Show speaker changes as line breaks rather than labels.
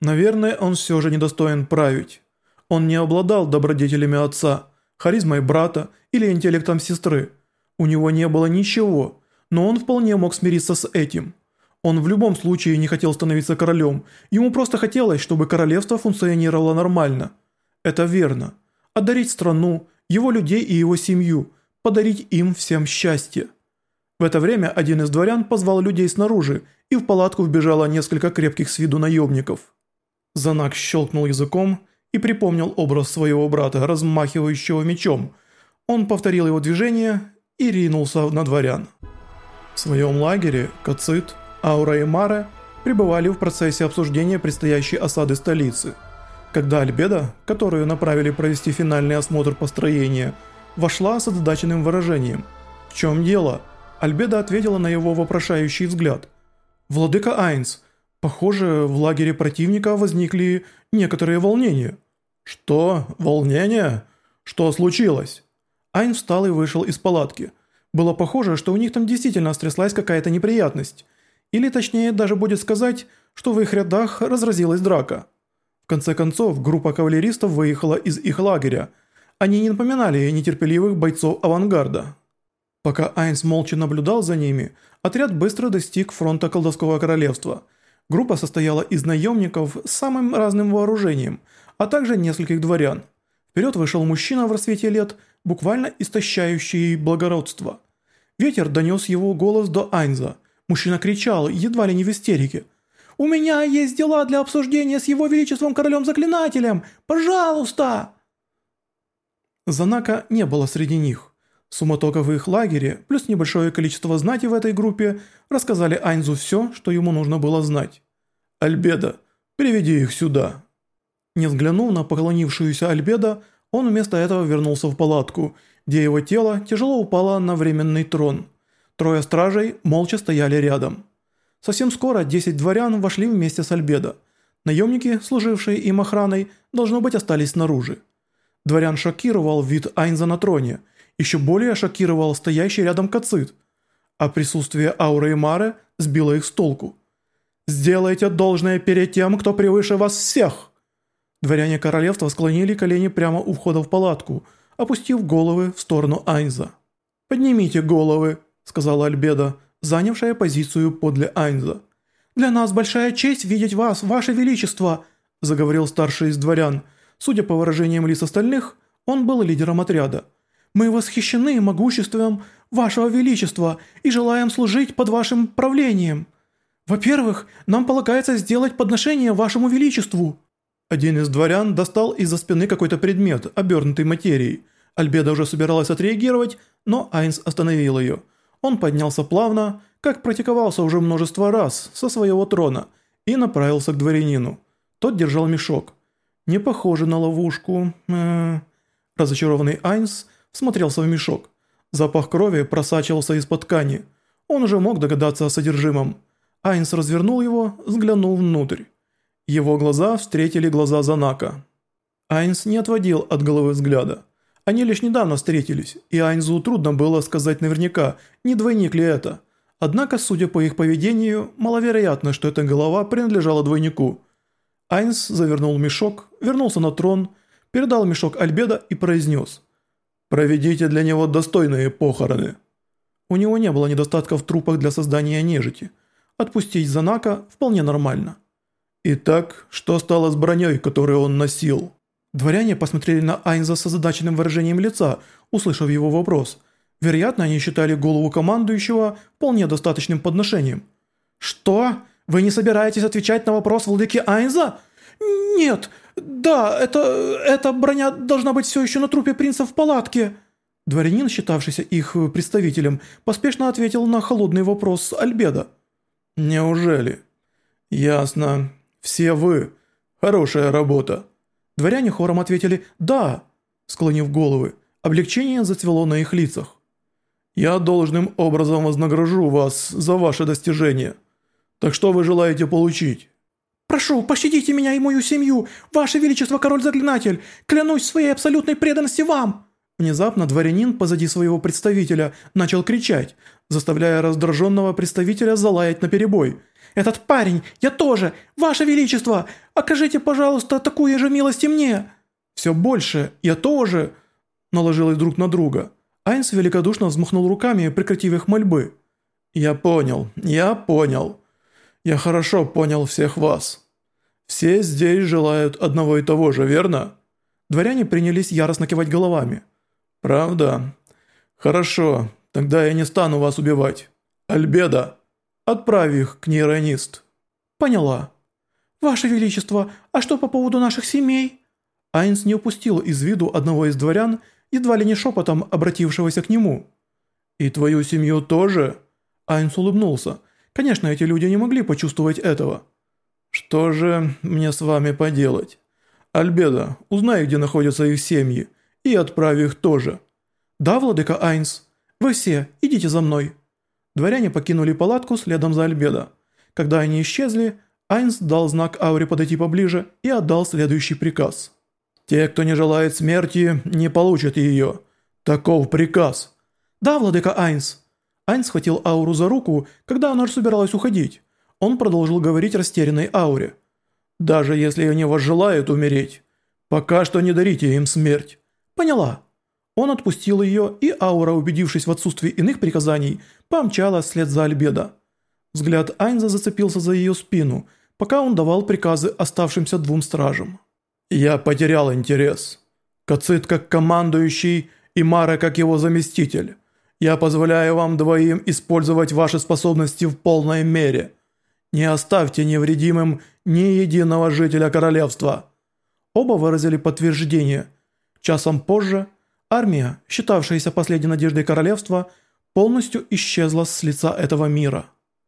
Наверное, он все же недостоин править. Он не обладал добродетелями отца, харизмой брата или интеллектом сестры. У него не было ничего, но он вполне мог смириться с этим. Он в любом случае не хотел становиться королем, ему просто хотелось, чтобы королевство функционировало нормально. Это верно. Одарить страну, его людей и его семью, подарить им всем счастье. В это время один из дворян позвал людей снаружи, и в палатку вбежало несколько крепких с виду наемников. Занак щелкнул языком и припомнил образ своего брата, размахивающего мечом. Он повторил его движение и ринулся на дворян. В своем лагере Кацит, Аура и Маре пребывали в процессе обсуждения предстоящей осады столицы. Когда Альбеда, которую направили провести финальный осмотр построения, вошла с озадаченным выражением «В чем дело?», Альбеда ответила на его вопрошающий взгляд. «Владыка Айнс, похоже, в лагере противника возникли некоторые волнения». «Что? Волнения? Что случилось?» Айнс встал и вышел из палатки. Было похоже, что у них там действительно стряслась какая-то неприятность. Или точнее даже будет сказать, что в их рядах разразилась драка. В конце концов, группа кавалеристов выехала из их лагеря. Они не напоминали нетерпеливых бойцов авангарда. Пока Айнс молча наблюдал за ними, отряд быстро достиг фронта колдовского королевства. Группа состояла из наемников с самым разным вооружением, а также нескольких дворян. Вперед вышел мужчина в рассвете лет, буквально истощающий благородство. Ветер донес его голос до Айнза. Мужчина кричал, едва ли не в истерике. «У меня есть дела для обсуждения с его величеством королем-заклинателем! Пожалуйста!» Занака не было среди них. Суматока в их лагере, плюс небольшое количество знати в этой группе, рассказали Айнзу все, что ему нужно было знать. «Альбеда, приведи их сюда». Не взглянув на поклонившуюся Альбеда, он вместо этого вернулся в палатку, где его тело тяжело упало на временный трон. Трое стражей молча стояли рядом. Совсем скоро 10 дворян вошли вместе с Альбедо. Наемники, служившие им охраной, должно быть остались снаружи. Дворян шокировал вид Айнза на троне – еще более шокировал стоящий рядом Кацит, а присутствие Ауры и Мары сбило их с толку. «Сделайте должное перед тем, кто превыше вас всех!» Дворяне королевства склонили колени прямо у входа в палатку, опустив головы в сторону Айнза. «Поднимите головы», — сказала Альбеда, занявшая позицию подле Айнза. «Для нас большая честь видеть вас, ваше величество», — заговорил старший из дворян. Судя по выражениям лиц остальных, он был лидером отряда. Мы восхищены могуществом вашего величества и желаем служить под вашим правлением. Во-первых, нам полагается сделать подношение вашему величеству». Один из дворян достал из-за спины какой-то предмет, обернутый материей. Альбеда уже собиралась отреагировать, но Айнс остановил ее. Он поднялся плавно, как практиковался уже множество раз со своего трона, и направился к дворянину. Тот держал мешок. «Не похоже на ловушку...» Разочарованный Айнс смотрелся в мешок. Запах крови просачивался из-под ткани. Он уже мог догадаться о содержимом. Айнс развернул его, взглянул внутрь. Его глаза встретили глаза Занака. Айнс не отводил от головы взгляда. Они лишь недавно встретились, и Айнзу трудно было сказать наверняка, не двойник ли это. Однако, судя по их поведению, маловероятно, что эта голова принадлежала двойнику. Айнс завернул мешок, вернулся на трон, передал мешок Альбеда и произнес – Проведите для него достойные похороны. У него не было недостатка в трупах для создания нежити. Отпустить Занака вполне нормально. Итак, что стало с броней, которую он носил? Дворяне посмотрели на Айнза с озадаченным выражением лица, услышав его вопрос. Вероятно, они считали голову командующего вполне достаточным подношением. «Что? Вы не собираетесь отвечать на вопрос владыки Айнза?» «Нет, да, это... эта броня должна быть все еще на трупе принца в палатке». Дворянин, считавшийся их представителем, поспешно ответил на холодный вопрос Альбеда. «Неужели?» «Ясно. Все вы. Хорошая работа». Дворяне хором ответили «да», склонив головы. Облегчение зацвело на их лицах. «Я должным образом вознагражу вас за ваше достижение. Так что вы желаете получить?» Прошу, пощадите меня и мою семью, Ваше Величество Король-Заклинатель! Клянусь своей абсолютной преданности вам!» Внезапно дворянин позади своего представителя начал кричать, заставляя раздраженного представителя залаять наперебой. «Этот парень! Я тоже! Ваше Величество! Окажите, пожалуйста, такую же милость и мне!» «Все больше! Я тоже!» наложилось друг на друга. Айнс великодушно взмахнул руками, прекратив их мольбы. «Я понял, я понял. Я хорошо понял всех вас. Все здесь желают одного и того же, верно?» Дворяне принялись яростно кивать головами. «Правда? Хорошо, тогда я не стану вас убивать. Альбеда, отправь их к нейронист». «Поняла». «Ваше Величество, а что по поводу наших семей?» Айнс не упустил из виду одного из дворян, едва ли не шепотом обратившегося к нему. «И твою семью тоже?» Айнс улыбнулся. «Конечно, эти люди не могли почувствовать этого». «Что же мне с вами поделать? Альбеда, узнай, где находятся их семьи, и отправь их тоже». «Да, владыка Айнс. Вы все, идите за мной». Дворяне покинули палатку следом за Альбедо. Когда они исчезли, Айнс дал знак Ауре подойти поближе и отдал следующий приказ. «Те, кто не желает смерти, не получат ее. Таков приказ». «Да, владыка Айнс». Айнс схватил Ауру за руку, когда она уже собиралась уходить. Он продолжил говорить растерянной Ауре. «Даже если они возжелают умереть, пока что не дарите им смерть». «Поняла». Он отпустил ее, и Аура, убедившись в отсутствии иных приказаний, помчалась вслед за Альбедо. Взгляд Айнза зацепился за ее спину, пока он давал приказы оставшимся двум стражам. «Я потерял интерес. Кацит как командующий и Мара как его заместитель. Я позволяю вам двоим использовать ваши способности в полной мере. Не оставьте невредимым ни единого жителя королевства». Оба выразили подтверждение. Часом позже армия, считавшаяся последней надеждой королевства, полностью исчезла с лица этого мира.